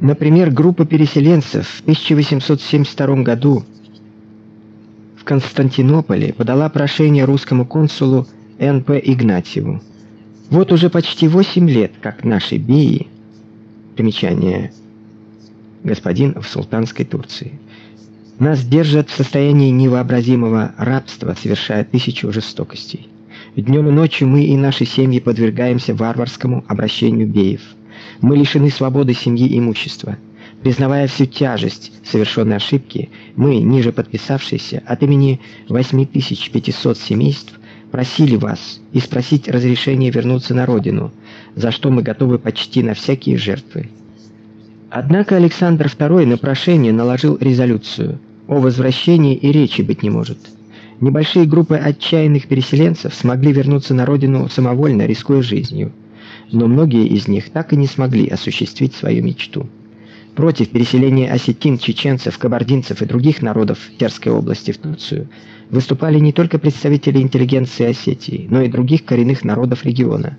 Например, группа переселенцев в 1872 году в Константинополе подала прошение русскому консулу Н.П. Игнатьеву. Вот уже почти 8 лет, как наши беи, примечание господин в султанской Турции, нас держат в состоянии невообразимого рабства, совершая тысячу жестокостей. Днем и ночью мы и наши семьи подвергаемся варварскому обращению беев. Мы лишены свободы семьи и имущества. Признавая всю тяжесть совершенной ошибки, мы, ниже подписавшиеся, от имени 8500 семейств просили вас и спросить разрешения вернуться на родину, за что мы готовы почти на всякие жертвы. Однако Александр II на прошение наложил резолюцию о возвращении и речи быть не может. Небольшие группы отчаянных переселенцев смогли вернуться на родину самовольно, рискуя жизнью, но многие из них так и не смогли осуществить свою мечту. Против переселения осетин, чеченцев, кабардинцев и других народов Терской области в Турцию выступали не только представители интеллигенции Осетии, но и других коренных народов региона.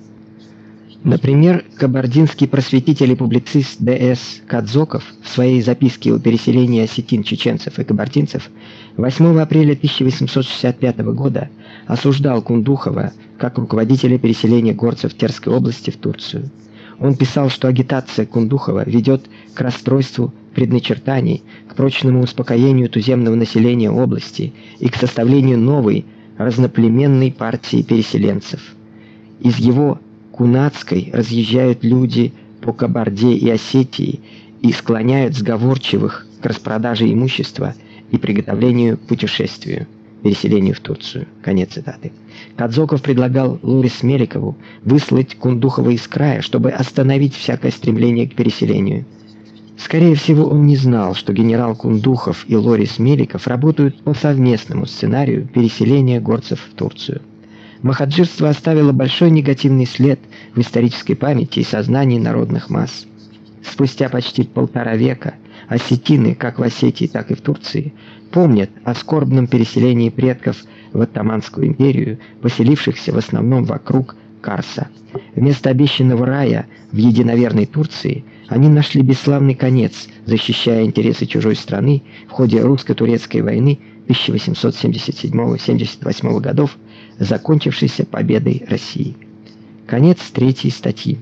Например, кабардинский просветитель и публицист Д.С. Кадзоков в своей записке о переселении осетин, чеченцев и кабардинцев 8 апреля 1865 года осуждал Кундухова как руководителя переселения горцев Терской области в Турцию. Он писал, что агитация Кундухова ведет к расстройству предначертаний, к прочному успокоению туземного населения области и к составлению новой разноплеменной партии переселенцев. Из его Кунацкой разъезжают люди по Кабарде и Осетии и склоняют сговорчивых к распродаже имущества и приготовлению путешествию, переселению в Турцию. Конец цитаты. Кадзоков предлагал Лорис Меликову выслать Кундухова из края, чтобы остановить всякое стремление к переселению. Скорее всего, он не знал, что генерал Кундухов и Лорис Меликов работают по совместному сценарию переселения горцев в Турцию. Махаджирство оставило большой негативный след в исторической памяти и сознании народных масс. Спустя почти полтора века осетины, как в Осетии, так и в Турции, помнят о скорбном переселении предков в Оттоманскую империю, поселившихся в основном вокруг Карса. Вместо обещанного рая в единоверной Турции они нашли бесславный конец, защищая интересы чужой страны в ходе русско-турецкой войны 1877-78 годов закончившейся победой России. Конец третьей статьи.